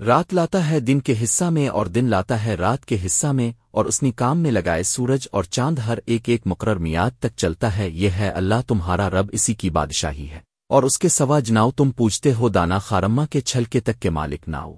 رات لاتا ہے دن کے حصہ میں اور دن لاتا ہے رات کے حصہ میں، اور اس نے کام میں لگائے سورج اور چاند ہر ایک ایک مقرر میاد تک چلتا ہے، یہ ہے اللہ تمہارا رب اسی کی بادشاہی ہے۔ اور اس کے سوا جناؤ تم پوچھتے ہو دانا خارما کے چھلکے تک کے مالک ناؤ